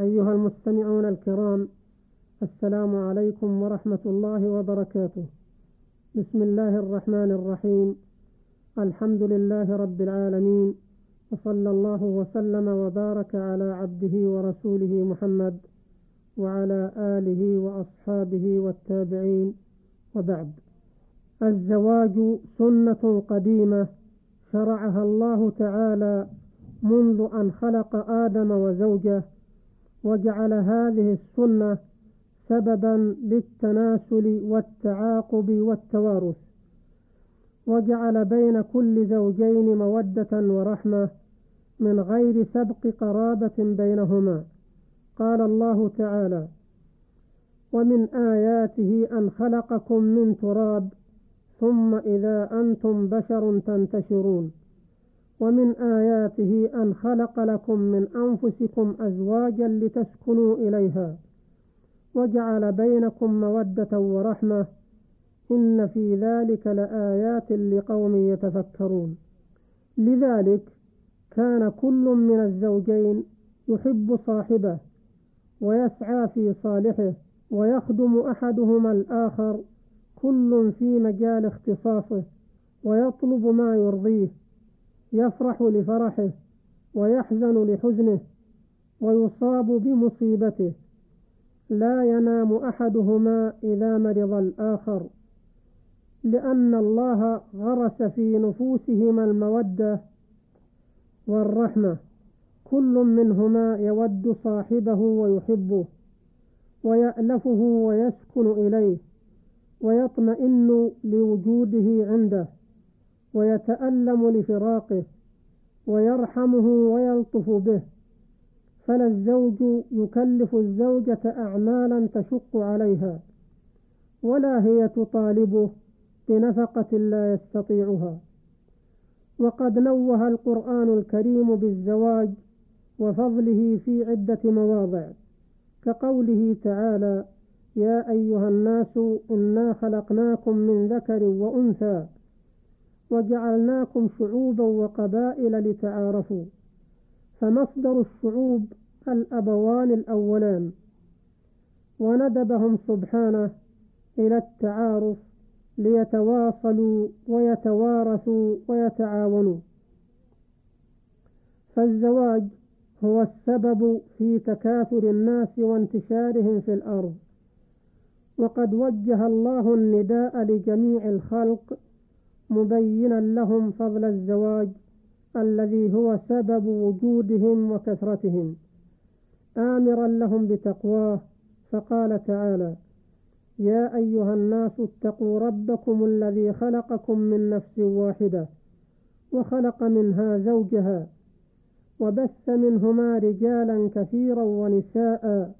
أيها المستمعون الكرام السلام عليكم ورحمة الله وبركاته. بسم الله الرحمن الرحيم. الحمد لله رب العالمين وصلى الله وسلم وبارك على عبده ورسوله محمد وعلى آله وأصحابه والتابعين. وبعد الزواج سنة قديمة شرعها الله تعالى منذ أن خلق آدم وزوجه وجعل هذه السنة سببا للتناسل والتعاقب والتوارث. وجعل بين كل زوجين مودة ورحمة من غير سبق قرابة بينهما. قال الله تعالى ومن آياته أن خلقكم من تراب ثم إذا أنتم بشر تنتشرون. ومن آياته أن خلق لكم من أنفسكم أزواجا لتسكنوا إليها وجعل بينكم مودة ورحمة إن في ذلك لآيات لقوم يتفكرون. لذلك كان كل من الزوجين يحب صاحبه ويسعى في صالحه ويخدم أحدهما الآخر كل في مجال اختصاصه ويطلب ما يرضيه يفرح لفرحه ويحزن لحزنه ويصاب بمصيبته. لا ينام أحدهما إذا مرض الآخر لأن الله غرس في نفوسهما المودة والرحمة. كل منهما يود صاحبه ويحبه ويألفه ويسكن إليه ويطمئن لوجوده عنده. ويتألم لفراقه ويرحمه ويلطف به فلا الزوج يكلف الزوجة أعمالا تشق عليها ولا هي تطالبه بنفقة لا يستطيعها. وقد نوه القرآن الكريم بالزواج وفضله في عدة مواضع كقوله تعالى يا أيها الناس إنا خلقناكم من ذكر وأنثى وجعلناكم شعوبا وقبائل لتعارفوا. فمصدر الشعوب الأبوان الأولان. وندبهم سبحانه إلى التعارف ليتواصلوا ويتوارثوا ويتعاونوا. فالزواج هو السبب في تكاثر الناس وانتشارهم في الأرض. وقد وجه الله النداء لجميع الخلق مبينا لهم فضل الزواج الذي هو سبب وجودهم وكثرتهم. آمرا لهم بتقواه فقال تعالى يا أيها الناس اتقوا ربكم الذي خلقكم من نفس واحدة وخلق منها زوجها وبث منهما رجالا كثيرا ونساء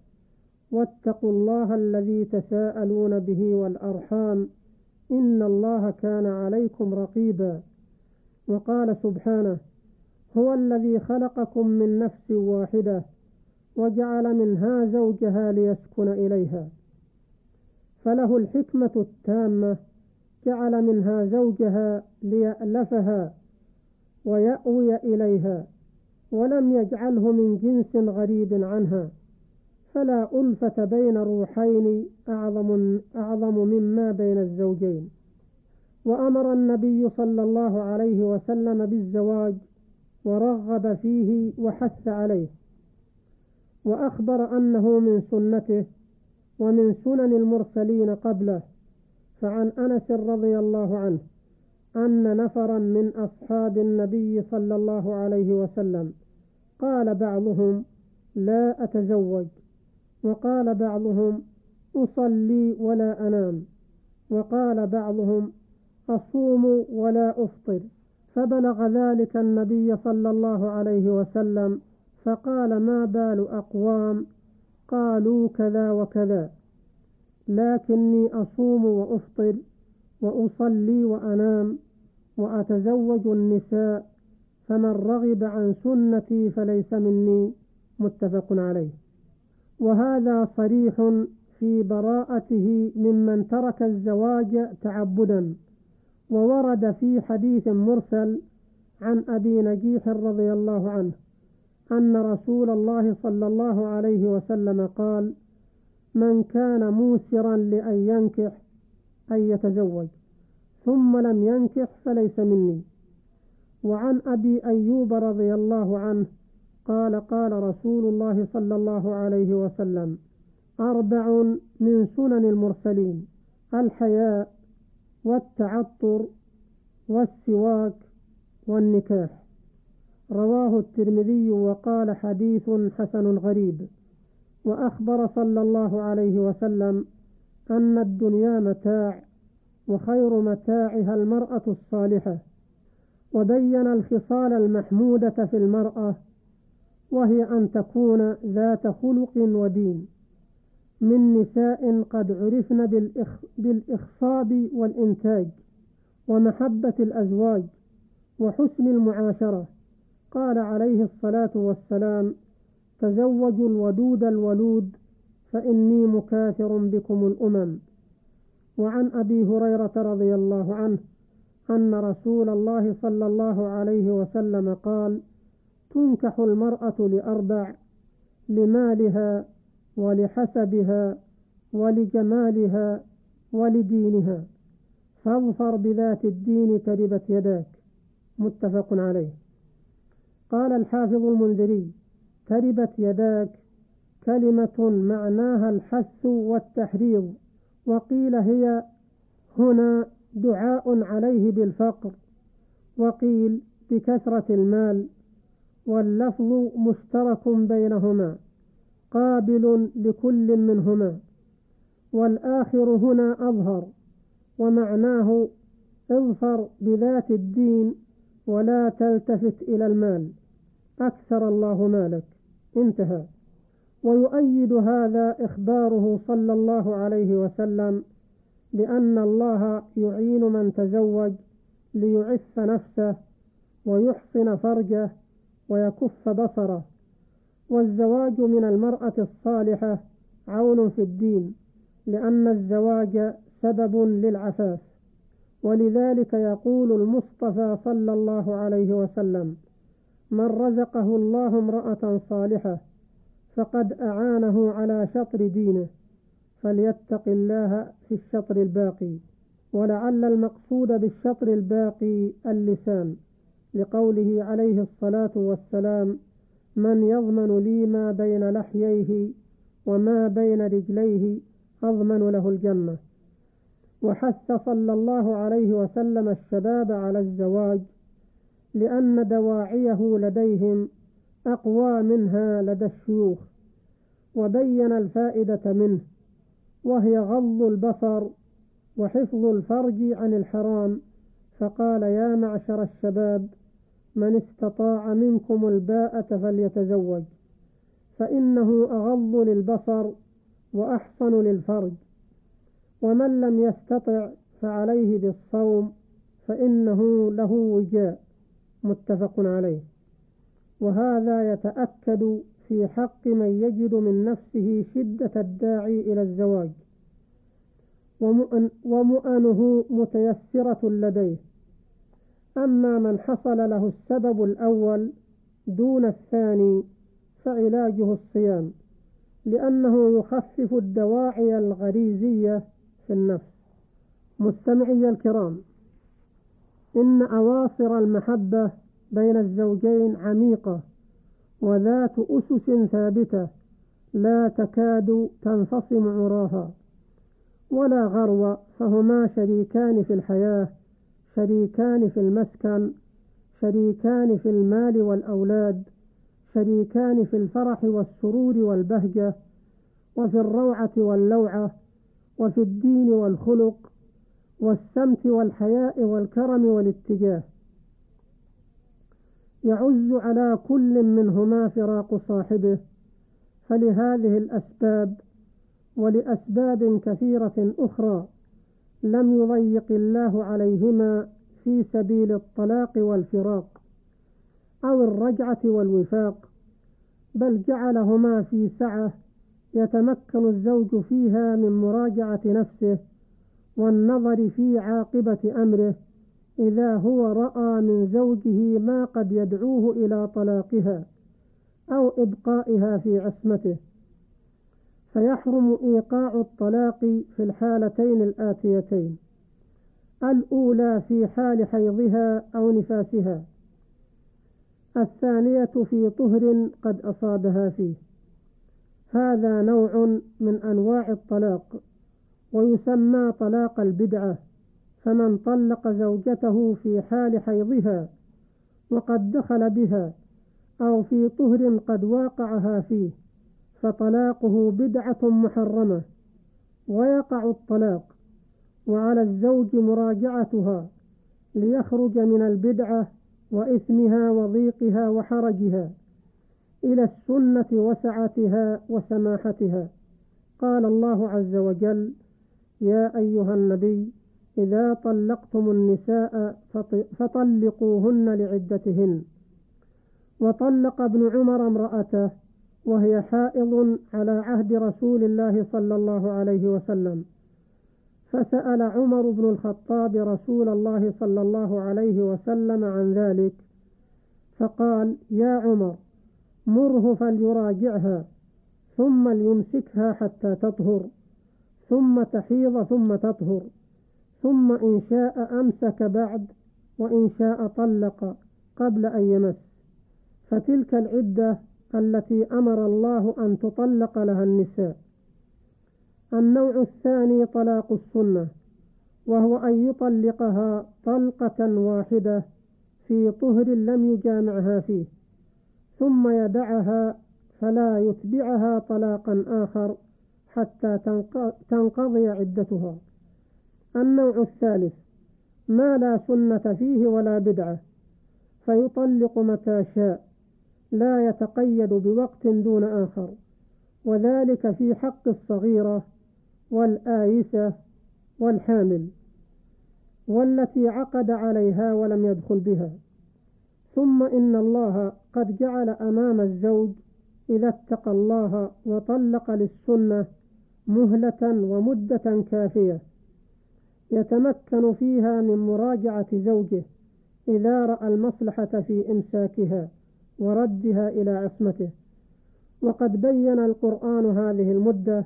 واتقوا الله الذي تساءلون به والأرحام. إن الله كان عليكم رقيبا. وقال سبحانه هو الذي خلقكم من نفس واحدة وجعل منها زوجها ليسكن إليها. فله الحكمة التامة جعل منها زوجها ليألفها ويأوي إليها ولم يجعله من جنس غريب عنها. فلا ألفة بين روحين أعظم, أعظم مما بين الزوجين. وأمر النبي صلى الله عليه وسلم بالزواج ورغب فيه وحث عليه. وأخبر أنه من سنته ومن سنن المرسلين قبله فعن أنس رضي الله عنه أن نفرا من أصحاب النبي صلى الله عليه وسلم قال بعضهم لا أتزوج. وقال بعضهم أصلي ولا أنام. وقال بعضهم أصوم ولا أفطر. فبلغ ذلك النبي صلى الله عليه وسلم فقال ما بال أقوام؟ قالوا كذا وكذا. لكني أصوم وأفطر وأصلي وأنام وأتزوج النساء فمن رغب عن سنتي فليس مني. متفق عليه. وهذا صريح في براءته ممن ترك الزواج تعبدا. وورد في حديث مرسل عن أبي نجيح رضي الله عنه أن رسول الله صلى الله عليه وسلم قال من كان موسرا لأن ينكح أن يتزوج ثم لم ينكح فليس مني. وعن أبي أيوب رضي الله عنه قال قال رسول الله صلى الله عليه وسلم أربع من سنن المرسلين الحياء والتعطر والسواك والنكاح. رواه الترمذي وقال حديث حسن غريب. وأخبر صلى الله عليه وسلم أن الدنيا متاع وخير متاعها المرأة الصالحة وبين الخصال المحمودة في المرأة وهي أن تكون ذات خلق ودين من نساء قد عرفن بالإخصاب والإنتاج ومحبة الأزواج وحسن المعاشرة. قال عليه الصلاة والسلام تزوجوا الودود الولود فإني مكاثر بكم الأمم. وعن أبي هريرة رضي الله عنه أن رسول الله صلى الله عليه وسلم قال تنكح المرأة لأربع لمالها ولحسبها ولجمالها ولدينها. فاظفر بذات الدين تربت يداك. متفق عليه. قال الحافظ المنذري تربت يداك كلمة معناها الحث والتحريض. وقيل هي هنا دعاء عليه بالفقر. وقيل بكثرة المال. واللفظ مشترك بينهما قابل لكل منهما. والآخر هنا أظهر ومعناه اظفر بذات الدين ولا تلتفت إلى المال. أكثر الله مالك. انتهى. ويؤيد هذا إخباره صلى الله عليه وسلم لأن الله يعين من تزوج ليعف نفسه ويحصن فرجه ويكف بصره. والزواج من المرأة الصالحة عون في الدين لأن الزواج سبب للعفاف. ولذلك يقول المصطفى صلى الله عليه وسلم من رزقه الله امرأة صالحة فقد أعانه على شطر دينه فليتق الله في الشطر الباقي ولعل المقصود بالشطر الباقي اللسان. لقوله عليه الصلاة والسلام من يضمن لي ما بين لحييه وما بين رجليه أضمن له الجنة. وحث صلى الله عليه وسلم الشباب على الزواج لأن دواعيه لديهم أقوى منها لدى الشيوخ وبين الفائدة منه وهي غض البصر وحفظ الفرج عن الحرام. فقال يا معشر الشباب من استطاع منكم الباءة فليتزوج فإنه أغض للبصر وأحصن للفرج ومن لم يستطع فعليه بالصوم فإنه له وجاء متفق عليه. وهذا يتأكد في حق من يجد من نفسه شدة الداعي إلى الزواج ومؤنه متيسرة لديه. أما من حصل له السبب الأول دون الثاني فعلاجه الصيام لأنه يخفف الدواعي الغريزية في النفس. مستمعي الكرام إن أواصر المحبة بين الزوجين عميقة وذات أسس ثابتة لا تكاد تنفصم عراها ولا غرو فهما شريكان في الحياة شريكان في المسكن شريكان في المال والأولاد شريكان في الفرح والسرور والبهجة وفي الروعة واللوعة وفي الدين والخلق والسمت والحياء والكرم والاتجاه. يعز على كل منهما فراق صاحبه فلهذه الأسباب ولأسباب كثيرة أخرى. لم يضيق الله عليهما في سبيل الطلاق والفراق أو الرجعة والوفاق بل جعلهما في سعة يتمكن الزوج فيها من مراجعة نفسه والنظر في عاقبة أمره إذا هو رأى من زوجه ما قد يدعوه إلى طلاقها أو إبقائها في عصمته. فيحرم إيقاع الطلاق في الحالتين الآتيتين الأولى في حال حيضها أو نفاسها الثانية في طهر قد أصابها فيه. هذا نوع من أنواع الطلاق ويسمى طلاق البدعة فمن طلق زوجته في حال حيضها وقد دخل بها أو في طهر قد واقعها فيه. فطلاقه بدعة محرمة ويقع الطلاق وعلى الزوج مراجعتها ليخرج من البدعة وإثمها وضيقها وحرجها إلى السنة وسعتها وسماحتها. قال الله عز وجل يا أيها النبي إذا طلقتم النساء فطلقوهن لعدتهن. وطلق ابن عمر امرأته وهي حائض على عهد رسول الله صلى الله عليه وسلم. فسأل عمر بن الخطاب رسول الله صلى الله عليه وسلم عن ذلك فقال يا عمر مره فليراجعها ثم ليمسكها حتى تطهر ثم تحيض ثم تطهر ثم إن شاء أمسك بعد وإن شاء طلق قبل أن يمس. فتلك العدة التي أمر الله أن تطلق لها النساء. النوع الثاني طلاق السنة وهو أن يطلقها طلقة واحدة في طهر لم يجامعها فيه ثم يدعها فلا يتبعها طلاقا آخر حتى تنقضي عدتها. النوع الثالث ما لا سنة فيه ولا بدعة فيطلق متى شاء. لا يتقيد بوقت دون آخر وذلك في حق الصغيرة والآيسة والحامل والتي عقد عليها ولم يدخل بها. ثم إن الله قد جعل أمام الزوج إذا اتقى الله وطلق للسنة مهلة ومدة كافية يتمكن فيها من مراجعة زوجه إذا رأى المصلحة في إمساكها. وردها إلى عصمته. وقد بين القرآن هذه المدة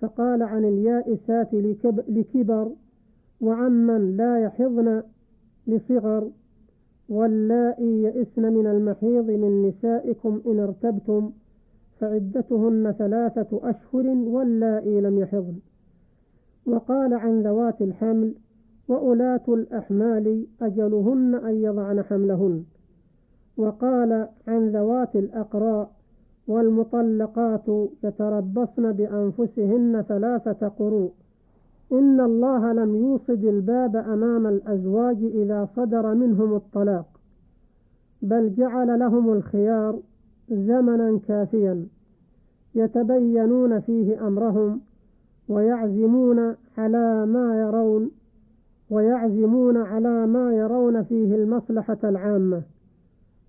فقال عن اليائسات لكبر وعمن لا يحضن لصغر واللائي يئسن من المحيض من نسائكم إن ارتبتم فعدتهن ثلاثة أشهر واللائي لم يحضن. وقال عن ذوات الحمل وأولاة الأحمال أجلهن أن يضعن حملهن. وقال عن ذوات الأقراء والمطلقات يتربصن بأنفسهن ثلاثة قروء. إن الله لم يوصد الباب أمام الأزواج إذا صدر منهم الطلاق بل جعل لهم الخيار زمنا كافيا يتبينون فيه أمرهم ويعزمون على ما يرون ويعزمون على ما يرون فيه المصلحة العامة.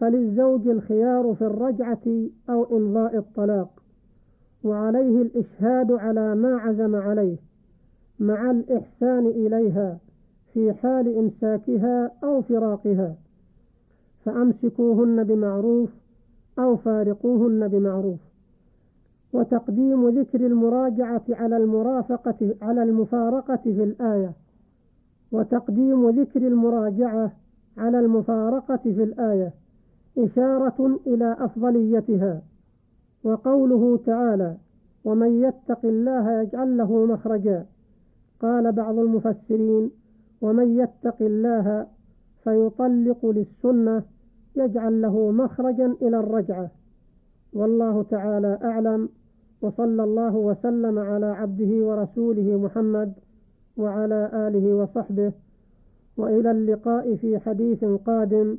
فللزوج الخيار في الرجعة أو إمضاء الطلاق وعليه الإشهاد على ما عزم عليه مع الإحسان إليها في حال إمساكها أو فراقها فأمسكوهن بمعروف أو فارقوهن بمعروف. وتقديم ذكر المراجعة على المرافقة على المفارقة في الآية. وتقديم ذكر المراجعة على المفارقة في الآية. إشارة إلى أفضليتها وقوله تعالى ومن يتق الله يجعل له مخرجا قال بعض المفسرين ومن يتق الله فيطلق للسنة يجعل له مخرجا إلى الرجعة والله تعالى أعلم وصلى الله وسلم على عبده ورسوله محمد وعلى آله وصحبه وإلى اللقاء في حديث قادم.